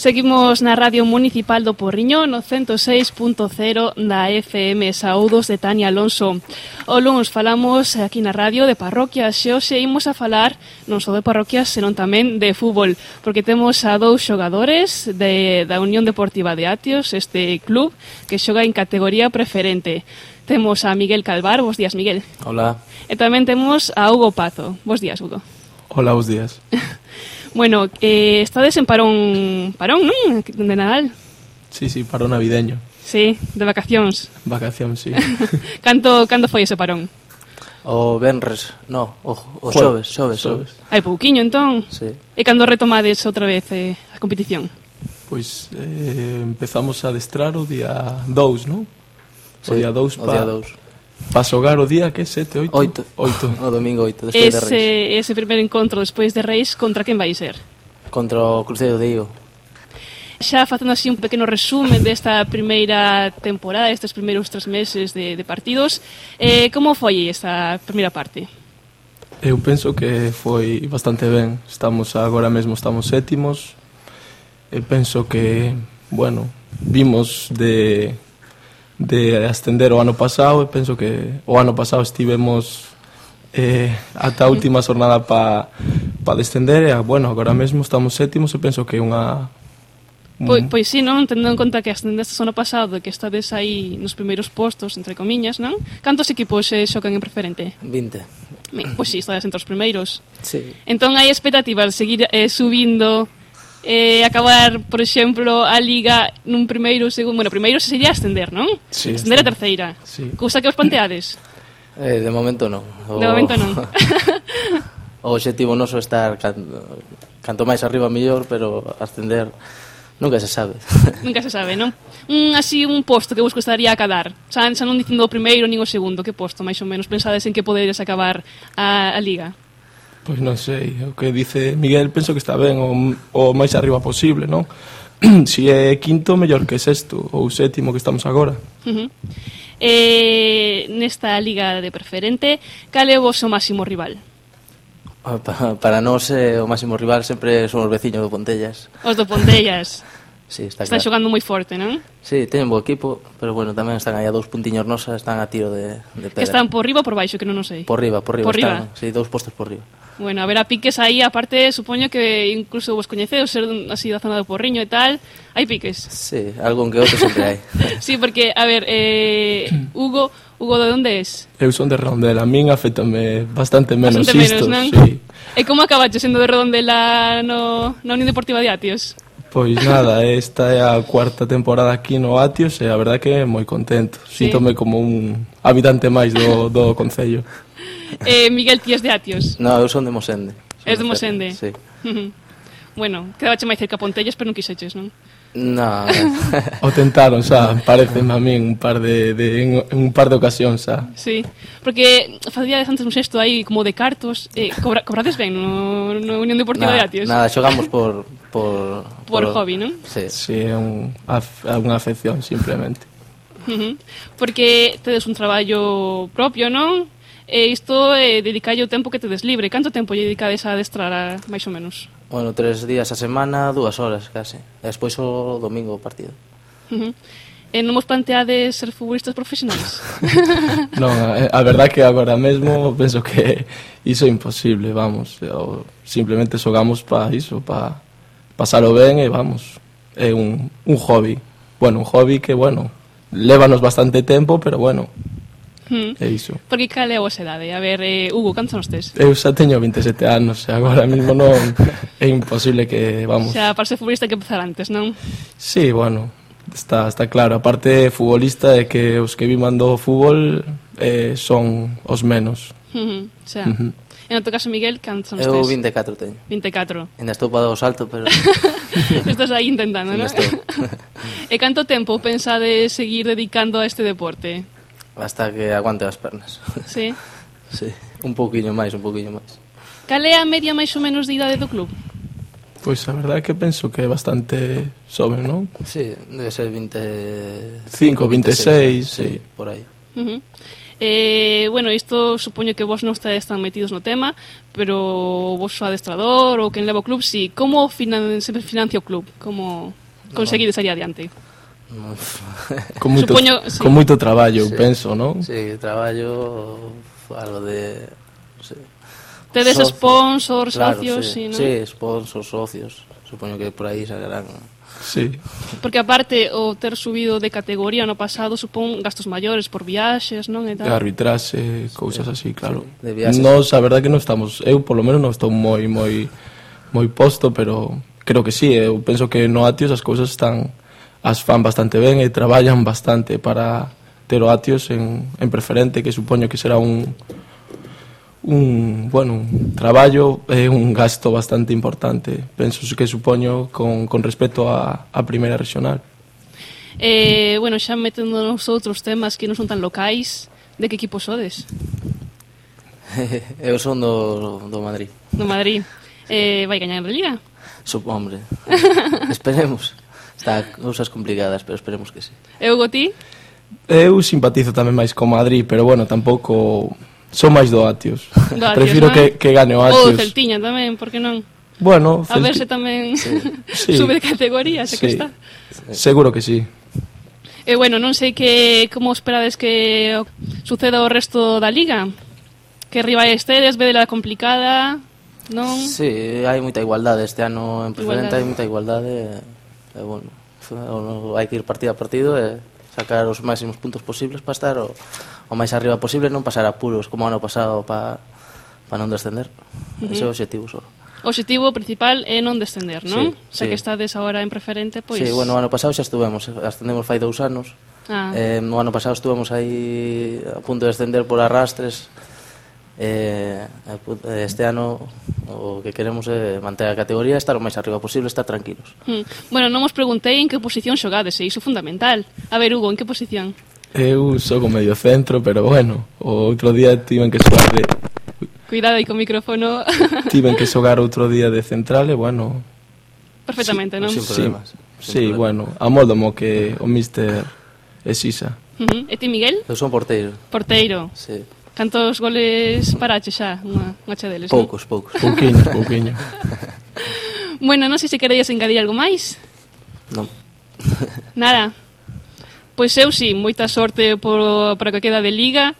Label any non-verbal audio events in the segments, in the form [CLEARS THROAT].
Seguimos na Radio Municipal do Porriño no 106.0 da FM Saúdos de Tania Alonso. O luns falamos aquí na radio de parroquias e hoxe imos a falar non só de parroquias, senón tamén de fútbol, porque temos a dous xogadores de, da Unión Deportiva de Atios, este club que xoga en categoría preferente. Temos a Miguel Calvar, bos días Miguel. Hola. E tamén temos a Hugo Pazo. Bos días Hugo. Ola, os días. [LAUGHS] bueno, eh, estades en parón, parón, non? De Nadal. Sí, sí, parón navideño. Sí, de vacacións. Vacacións, sí. canto, canto foi ese parón? O Benres, no, o, o xoves, xoves, xoves. Hai pouquiño, entón. Sí. E cando retomades outra vez eh, a competición? Pois eh, empezamos a adestrar o día 2, non? O sí, día 2 pa... O día 2 Para xogar o día que é 7, 8? 8. 8. Domingo 8, despois de Reis. Ese primeiro encontro despois de Reis, contra quen vai ser? Contra o Cruzeiro de Igo. Xa facendo así un pequeno resumen desta primeira temporada, estes primeiros tres meses de, de partidos, eh, como foi esta primeira parte? Eu penso que foi bastante ben. Estamos agora mesmo estamos sétimos. Eu penso que, bueno, vimos de de ascender o ano pasado e penso que o ano pasado estivemos eh, ata a última jornada para pa descender e bueno, agora mesmo estamos sétimos e penso que é unha. Pois, pois sí, non? Tendo en conta que ascendeste o ano pasado e que estades aí nos primeiros postos, entre comiñas, non? Cantos equipos se eh, xocan en preferente? 20. Pois sí, estades entre os primeiros. Sí. Entón hai expectativas de seguir eh, subindo eh, acabar, por exemplo, a Liga nun primeiro, segundo... Bueno, primeiro sería ascender, non? Sí, ascender sí. a terceira. Sí. Cousa que os planteades? [CLEARS THROAT] Eh, de momento non. O... De momento non. o [LAUGHS] objetivo noso é estar canto, canto máis arriba mellor, pero ascender nunca se sabe. [LAUGHS] nunca se sabe, non? Un, así un posto que vos gustaría acabar. Xa, xa non dicindo o primeiro nin o segundo, que posto, máis ou menos, pensades en que podedes acabar a, a Liga? Pois non sei, o que dice Miguel penso que está ben o, o máis arriba posible, non? [CLEARS THROAT] si é quinto, mellor que sexto ou sétimo que estamos agora. Uh -huh. eh, nesta liga de preferente, cal é o vosso máximo rival? Ah, para, para nós eh, o máximo rival sempre son os veciños do Pontellas. Os do Pontellas. [LAUGHS] sí, está están claro. xogando moi forte, non? Sí, teñen bo equipo, pero bueno, tamén están aí a dous puntiños nosas, están a tiro de, de pedra. Que están por riba ou por baixo, que non o sei. Por riba, por riba. Por riba. Están, sí, dous postos por riba. Bueno, a ver a piques aí, aparte, supoño que incluso vos coñeceos, ser así da zona do Porriño e tal, hai piques. Sí, algún que outro sempre hai. [LAUGHS] sí, porque, a ver, eh, [CLEARS THROAT] Hugo, Hugo, de onde és? Eu son de Redondela, a min afectame bastante menos bastante isto. Menos, non? Sí. E como acabaste sendo de Redondela no, na Unión Deportiva de Atios? Pois nada, esta é a cuarta temporada aquí no Atios e a verdad que moi contento. Sí. Sítome como un habitante máis do, do Concello. Eh, Miguel, ti de Atios? No, eu son de Mosende. Son es de Mosende? Sí. [LAUGHS] Bueno, quedabache máis cerca pontelles, pero non quixeches, non? No. [LAUGHS] o tentaron, xa, parece a min un par de, de en, un par de ocasións, xa. Sí, porque facíades antes un sexto aí como de cartos, eh, cobra, cobrades ben no, no Unión Deportiva nah, de Atios. Nada, xogamos por por [LAUGHS] por, por hobby, non? Sí. Sí, é un, unha afección simplemente. Uh. Porque tedes un traballo propio, non? E isto é eh, dedicarlle o tempo que tedes libre. Canto tempo lle dedicades a adestrar, a, máis ou menos? Bueno, tres días a semana, dúas horas case. E despois o domingo o partido. Uh -huh. E non vos planteades ser futbolistas profesionais? [LAUGHS] non, a, a verdad que agora mesmo penso que iso é imposible, vamos. O, simplemente xogamos para iso, para pasalo ben e vamos. É un, un hobby. Bueno, un hobby que, bueno, lévanos bastante tempo, pero bueno, Hmm. É iso. Porque cal é a vosa edade? A ver, eh, Hugo, cantos anos tes? Eu xa teño 27 anos, agora mesmo non [LAUGHS] é imposible que, vamos... Xa, para ser futbolista que empezar antes, non? Sí, bueno, está, está claro. A parte futbolista é que os que vi mando fútbol eh, son os menos. Uh -huh, xa. Uh -huh. E no teu caso, Miguel, cantos anos tes? Eu 24 teño. 24. Ainda estou para o salto, pero... [LAUGHS] Estás aí intentando, non? [LAUGHS] e canto tempo pensades seguir dedicando a este deporte? Hasta que aguante as pernas. [LAUGHS] Sí? sí, un pouquiño máis, un pouquiño máis. Cal é a media máis ou menos de idade do club? Pois a verdade é que penso que é bastante sobre, non? Sí, debe ser 25, 26, 26 sí. sí, por aí. Uh -huh. Eh, bueno, isto supoño que vos non estáis tan metidos no tema, pero vos o adestrador ou quen leva o club, si, sí. como finan se financia o club? Como conseguides no. salir adiante? [LAUGHS] con moito, Supoño, sí. con moito traballo, sí, penso, non? Sí, traballo, algo de... No sé, Tedes socio, sponsors, claro, socios, sí, sí, ¿no? sí, sponsors, socios. Supoño que por aí sacarán. Sí. Porque aparte o ter subido de categoría no pasado supón gastos maiores por viaxes, non e tal. Arbitraxe, cousas así, claro. Sí, de viaxes. Nos, a verdade que non estamos, eu polo menos non estou moi moi moi posto, pero creo que sí, eu penso que no Atios as cousas están as fan bastante ben e traballan bastante para ter o Atios en, en preferente, que supoño que será un un, bueno, un traballo e un gasto bastante importante, penso que supoño con, con respecto a, a primeira regional. Eh, bueno, xa meténdonos outros temas que non son tan locais, de que equipo sodes? [LAUGHS] Eu son do, do Madrid. Do Madrid. Eh, vai gañar a Liga? Sup, hombre. [LAUGHS] Esperemos. Está cousas complicadas, pero esperemos que sí. Eu, Goti? Eu simpatizo tamén máis co Madrid, pero bueno, tampouco son máis do Atios. Do Atios Prefiro non? que, que gane o Atios. Ou Celtiña tamén, por que non? Bueno, Celti... A ver se tamén sí. [LAUGHS] sube de categoría, se sí. que está. Seguro que sí. E eh, bueno, non sei que como esperades que suceda o resto da liga. Que rivais tedes, vedela complicada, non? Sí, hai moita igualdade este ano en preferente, hai moita igualdade E, bueno, eh, hai que ir partido a partido e sacar os máximos puntos posibles para estar o, o máis arriba posible non pasar apuros como ano pasado para para non descender. Uh -huh. Ese é o objetivo só. O objetivo principal é non descender, non? Sí, Xa sí. que estades agora en preferente, pois... Sí, bueno, ano pasado xa estuvemos, ascendemos fai dous anos. Ah. Eh, no ano pasado estuvemos aí a punto de descender por arrastres, Eh, eh, eh, este ano o que queremos é manter a categoría e estar o máis arriba posible, estar tranquilos. Hmm. Bueno, non vos preguntei en que posición xogades, e iso é fundamental. A ver, Hugo, en que posición? Eu xogo medio centro, pero bueno, o outro día tiven que xogar de... Cuidado aí co micrófono. [LAUGHS] tiven que xogar outro día de central e bueno... Perfectamente, sí, non? Sin problemas. Sí, sí problemas. bueno, mo que o mister exisa. Uh -huh. E ti, Miguel? Eu son porteiro. Porteiro. Sí. Cantos goles parache xa unha, unha xa deles? Poucos, non? poucos. Pouquiños, pouquiños. [LAUGHS] bueno, non sei se queréis engadir algo máis. Non. [LAUGHS] Nada. Pois eu si, sí, moita sorte por, para que queda de Liga,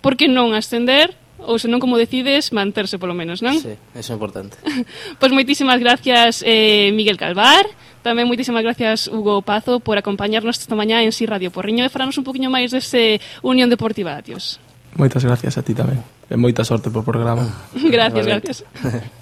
porque non ascender, ou senón como decides manterse polo menos, non? Sí, eso é importante. [LAUGHS] pois moitísimas gracias eh, Miguel Calvar, tamén moitísimas gracias Hugo Pazo por acompañarnos esta mañá en Si Radio Porriño e falarnos un poquinho máis dese Unión Deportiva Atios. Moitas gracias a ti tamén. E moita sorte por programa. gracias, vale. gracias. [LAUGHS]